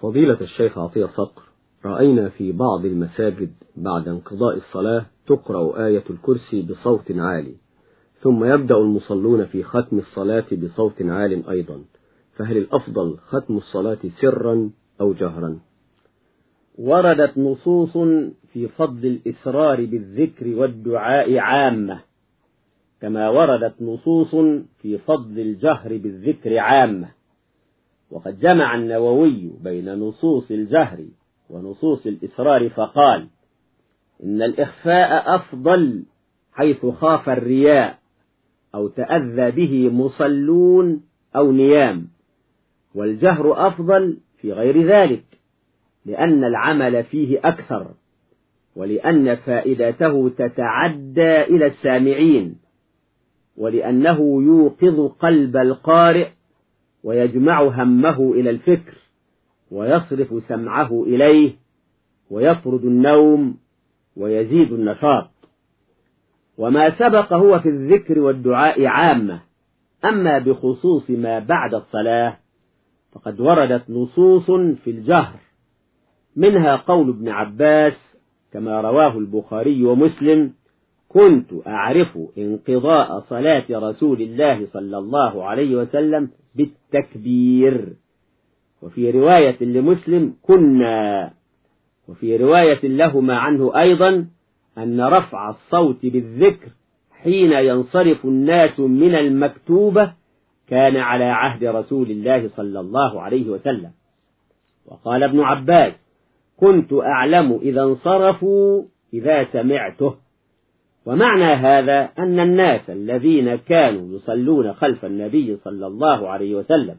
فضيلة الشيخ عطية صقر رأينا في بعض المساجد بعد انقضاء الصلاة تقرأ آية الكرسي بصوت عالي ثم يبدأ المصلون في ختم الصلاة بصوت عال أيضا فهل الأفضل ختم الصلاة سرا أو جهرا؟ وردت نصوص في فضل الإسرار بالذكر والدعاء عامة كما وردت نصوص في فضل الجهر بالذكر عامة. وقد جمع النووي بين نصوص الجهر ونصوص الإسرار فقال إن الإخفاء أفضل حيث خاف الرياء أو تأذى به مصلون أو نيام والجهر أفضل في غير ذلك لأن العمل فيه أكثر ولأن فائدته تتعدى إلى السامعين ولأنه يوقظ قلب القارئ ويجمع همه إلى الفكر ويصرف سمعه إليه ويطرد النوم ويزيد النشاط. وما سبق هو في الذكر والدعاء عامة أما بخصوص ما بعد الصلاة فقد وردت نصوص في الجهر منها قول ابن عباس كما رواه البخاري ومسلم كنت أعرف انقضاء صلاة رسول الله صلى الله عليه وسلم بالتكبير. وفي رواية لمسلم كنا وفي رواية لهما عنه أيضا أن رفع الصوت بالذكر حين ينصرف الناس من المكتوبة كان على عهد رسول الله صلى الله عليه وسلم. وقال ابن عباس كنت أعلم إذا انصرفوا إذا سمعته. ومعنى هذا أن الناس الذين كانوا يصلون خلف النبي صلى الله عليه وسلم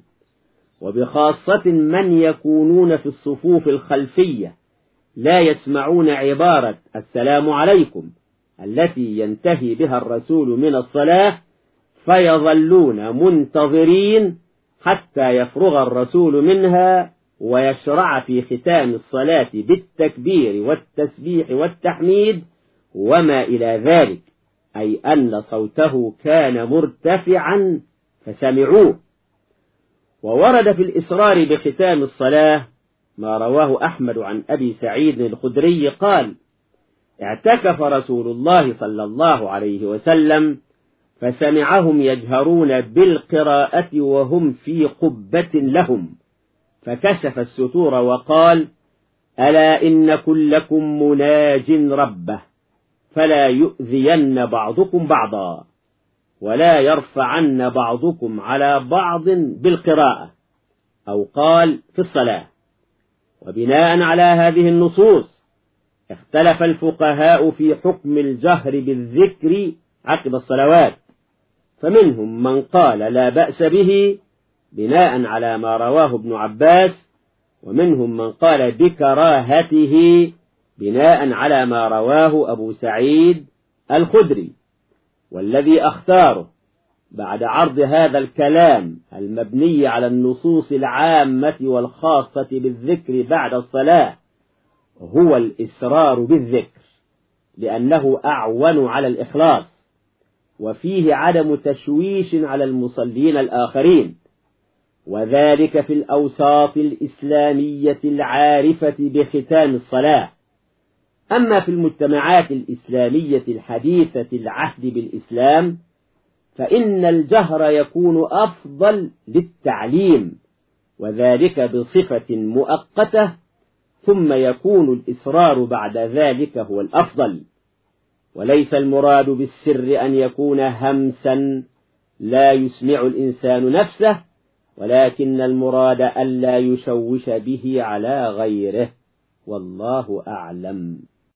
وبخاصة من يكونون في الصفوف الخلفية لا يسمعون عبارة السلام عليكم التي ينتهي بها الرسول من الصلاة فيظلون منتظرين حتى يفرغ الرسول منها ويشرع في ختام الصلاة بالتكبير والتسبيح والتحميد وما إلى ذلك أي أن صوته كان مرتفعا فسمعوه. وورد في الإصرار بختام الصلاة ما رواه أحمد عن أبي سعيد الخدري قال اعتكف رسول الله صلى الله عليه وسلم فسمعهم يجهرون بالقراءة وهم في قبة لهم. فكشف الستور وقال ألا إن كلكم مناج ربه. فلا يؤذين بعضكم بعضا ولا يرفعن بعضكم على بعض بالقراءة أو قال في الصلاة. وبناء على هذه النصوص اختلف الفقهاء في حكم الجهر بالذكر عقب الصلوات. فمنهم من قال لا بأس به بناء على ما رواه ابن عباس ومنهم من قال بكراهته بناء على ما رواه أبو سعيد الخدري والذي أختاره بعد عرض هذا الكلام المبني على النصوص العامة والخاصة بالذكر بعد الصلاة هو الإسرار بالذكر لأنه أعون على الإخلاص وفيه عدم تشويش على المصلين الآخرين وذلك في الأوساط الإسلامية العارفة بختام الصلاة. أما في المجتمعات الإسلامية الحديثة العهد بالإسلام فإن الجهر يكون أفضل للتعليم وذلك بصفة مؤقتة ثم يكون الإصرار بعد ذلك هو الأفضل. وليس المراد بالسر أن يكون همسا لا يسمع الإنسان نفسه ولكن المراد ألا يشوش به على غيره والله أعلم.